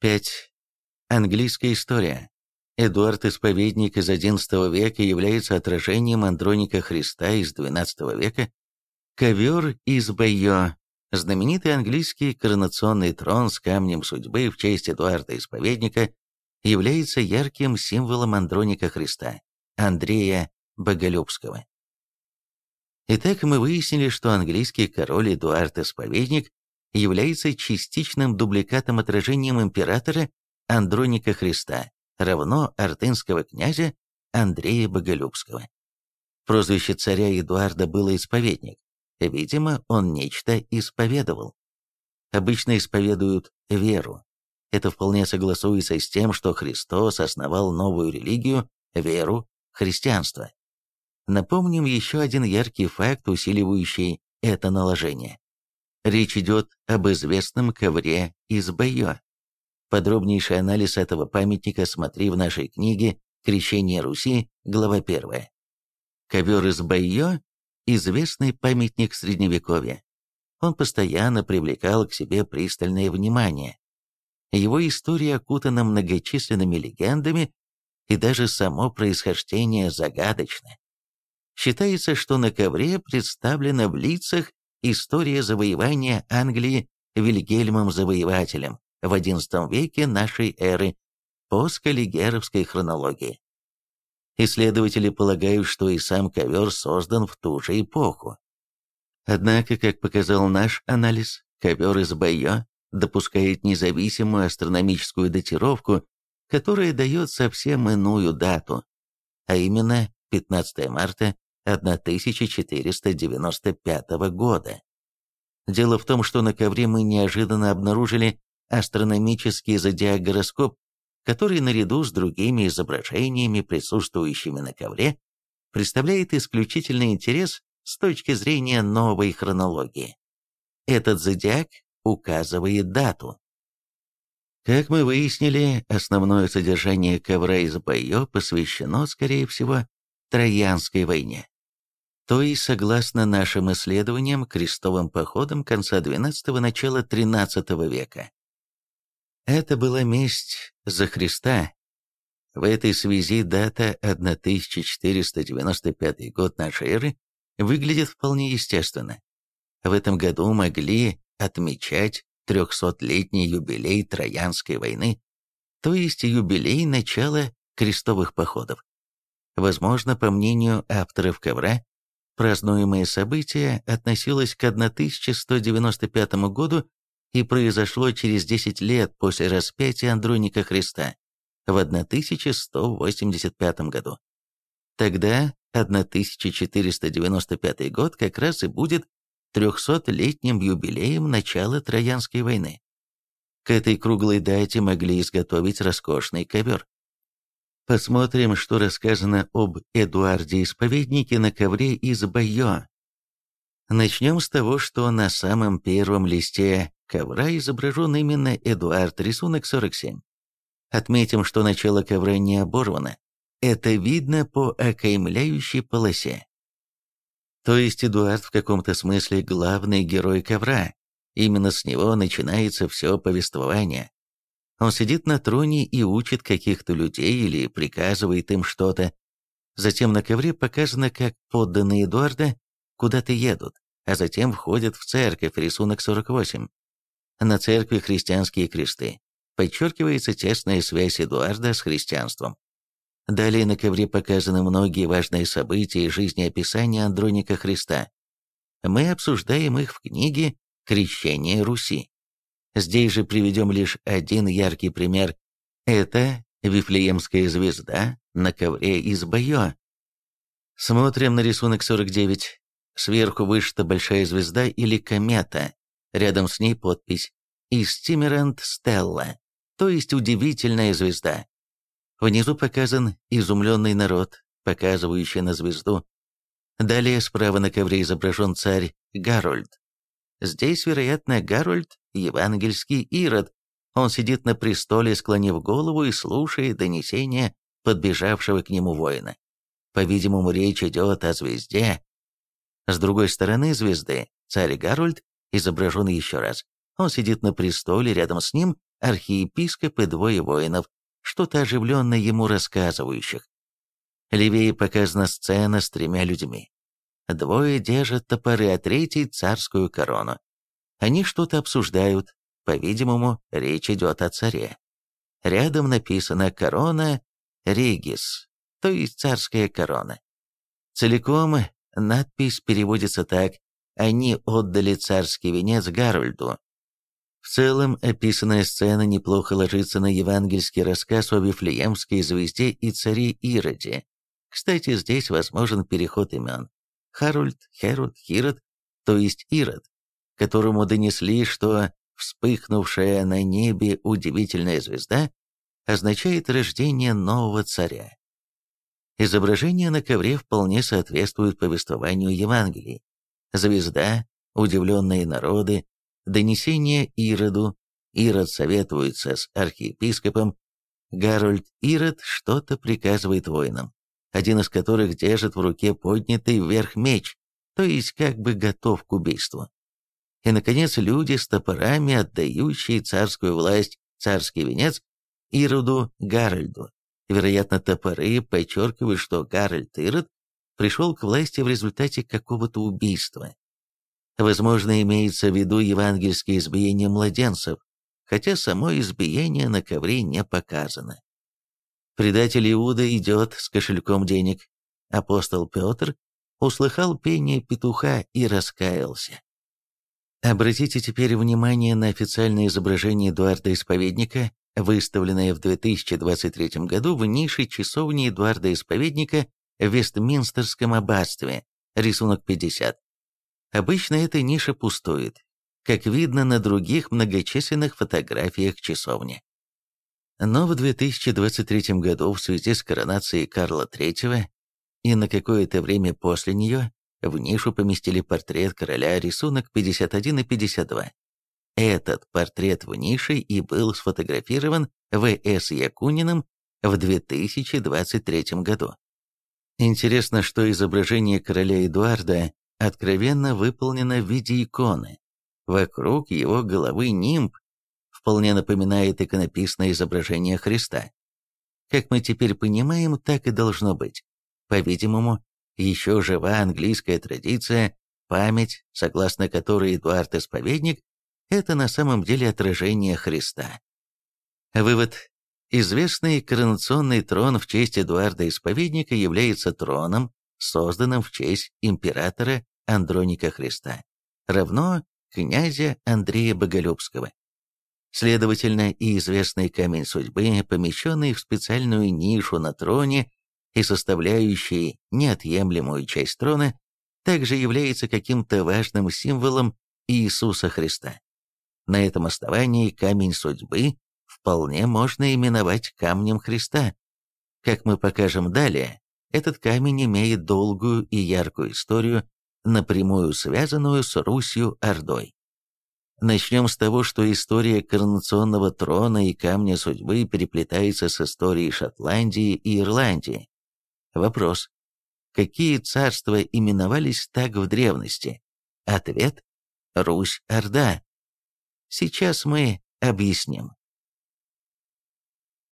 5. Английская история. Эдуард Исповедник из XI века является отражением Андроника Христа из XII века. Ковер из Байо. Знаменитый английский коронационный трон с камнем судьбы в честь Эдуарда Исповедника является ярким символом Андроника Христа, Андрея Боголюбского. Итак, мы выяснили, что английский король Эдуард Исповедник является частичным дубликатом отражением императора Андроника Христа, равно артынского князя Андрея Боголюбского. Прозвище царя Эдуарда было «исповедник». Видимо, он нечто исповедовал. Обычно исповедуют веру. Это вполне согласуется с тем, что Христос основал новую религию, веру, христианство. Напомним еще один яркий факт, усиливающий это наложение. Речь идет об известном ковре из Байо. Подробнейший анализ этого памятника смотри в нашей книге «Крещение Руси», глава 1. Ковер из Байо – известный памятник Средневековья. Он постоянно привлекал к себе пристальное внимание. Его история окутана многочисленными легендами, и даже само происхождение загадочно. Считается, что на ковре представлена в лицах История завоевания Англии Вильгельмом Завоевателем в XI веке нашей эры по скаллигеровской хронологии. Исследователи полагают, что и сам ковер создан в ту же эпоху. Однако, как показал наш анализ, ковер из Байо допускает независимую астрономическую датировку, которая дает совсем иную дату, а именно 15 марта 1495 года. Дело в том, что на ковре мы неожиданно обнаружили астрономический зодиак-гороскоп, который наряду с другими изображениями, присутствующими на ковре, представляет исключительный интерес с точки зрения новой хронологии. Этот зодиак указывает дату. Как мы выяснили, основное содержание ковра из Байо посвящено, скорее всего, Троянской войне то и, согласно нашим исследованиям, крестовым походам конца XII – начала XIII века. Это была месть за Христа. В этой связи дата 1495 год нашей эры выглядит вполне естественно. В этом году могли отмечать 300-летний юбилей Троянской войны, то есть юбилей начала крестовых походов. Возможно, по мнению авторов ковра, Празднуемое событие относилось к 1195 году и произошло через 10 лет после распятия Андроника Христа в 1185 году. Тогда 1495 год как раз и будет 300-летним юбилеем начала Троянской войны. К этой круглой дате могли изготовить роскошный ковер. Посмотрим, что рассказано об Эдуарде Исповеднике на ковре из Байо. Начнем с того, что на самом первом листе ковра изображен именно Эдуард, рисунок 47. Отметим, что начало ковра не оборвано. Это видно по окаймляющей полосе. То есть Эдуард в каком-то смысле главный герой ковра. Именно с него начинается все повествование. Он сидит на троне и учит каких-то людей или приказывает им что-то. Затем на ковре показано, как подданные Эдуарда куда-то едут, а затем входят в церковь, рисунок 48. На церкви христианские кресты. Подчеркивается тесная связь Эдуарда с христианством. Далее на ковре показаны многие важные события и жизнеописания Андроника Христа. Мы обсуждаем их в книге «Крещение Руси». Здесь же приведем лишь один яркий пример. Это Вифлеемская звезда на ковре из Байо. Смотрим на рисунок 49. Сверху вышита большая звезда или комета. Рядом с ней подпись «Isti mirant stella», то есть удивительная звезда. Внизу показан изумленный народ, показывающий на звезду. Далее справа на ковре изображен царь Гарольд. Здесь, вероятно, Гарольд – евангельский Ирод. Он сидит на престоле, склонив голову и слушает донесения подбежавшего к нему воина. По-видимому, речь идет о звезде. С другой стороны звезды царь Гарольд изображен еще раз. Он сидит на престоле, рядом с ним архиепископ и двое воинов, что-то оживленно ему рассказывающих. Левее показана сцена с тремя людьми. Двое держат топоры, а третий — царскую корону. Они что-то обсуждают, по-видимому, речь идет о царе. Рядом написано «Корона Регис», то есть царская корона. Целиком надпись переводится так «Они отдали царский венец Гарольду». В целом, описанная сцена неплохо ложится на евангельский рассказ о Вифлеемской звезде и царе Ироде. Кстати, здесь возможен переход имен. Харульд, Херод, Хирод, то есть Ирод, которому донесли, что вспыхнувшая на небе удивительная звезда означает рождение нового царя. Изображение на ковре вполне соответствует повествованию Евангелий. Звезда, удивленные народы, донесение Ироду, Ирод советуется с архиепископом, Гарольд Ирод что-то приказывает воинам, один из которых держит в руке поднятый вверх меч, то есть как бы готов к убийству. И, наконец, люди с топорами, отдающие царскую власть, царский венец, Ироду Гарольду. Вероятно, топоры подчеркивают, что Гарольд Ирод пришел к власти в результате какого-то убийства. Возможно, имеется в виду евангельское избиение младенцев, хотя само избиение на ковре не показано. Предатель Иуда идет с кошельком денег. Апостол Петр услыхал пение петуха и раскаялся. Обратите теперь внимание на официальное изображение Эдуарда Исповедника, выставленное в 2023 году в нише часовни Эдуарда Исповедника в Вестминстерском аббатстве, рисунок 50. Обычно эта ниша пустует, как видно на других многочисленных фотографиях часовни. Но в 2023 году в связи с коронацией Карла III и на какое-то время после нее в нишу поместили портрет короля рисунок 51 и 52. Этот портрет в нише и был сфотографирован В.С. Якуниным в 2023 году. Интересно, что изображение короля Эдуарда откровенно выполнено в виде иконы. Вокруг его головы нимб вполне напоминает иконописное изображение Христа. Как мы теперь понимаем, так и должно быть. По-видимому, еще жива английская традиция, память, согласно которой Эдуард Исповедник – это на самом деле отражение Христа. Вывод. Известный коронационный трон в честь Эдуарда Исповедника является троном, созданным в честь императора Андроника Христа, равно князя Андрея Боголюбского. Следовательно, и известный камень судьбы, помещенный в специальную нишу на троне и составляющий неотъемлемую часть трона, также является каким-то важным символом Иисуса Христа. На этом основании камень судьбы вполне можно именовать камнем Христа. Как мы покажем далее, этот камень имеет долгую и яркую историю, напрямую связанную с Русью-Ордой. Начнем с того, что история коронационного трона и камня судьбы переплетается с историей Шотландии и Ирландии. Вопрос. Какие царства именовались так в древности? Ответ – Русь-Орда. Сейчас мы объясним.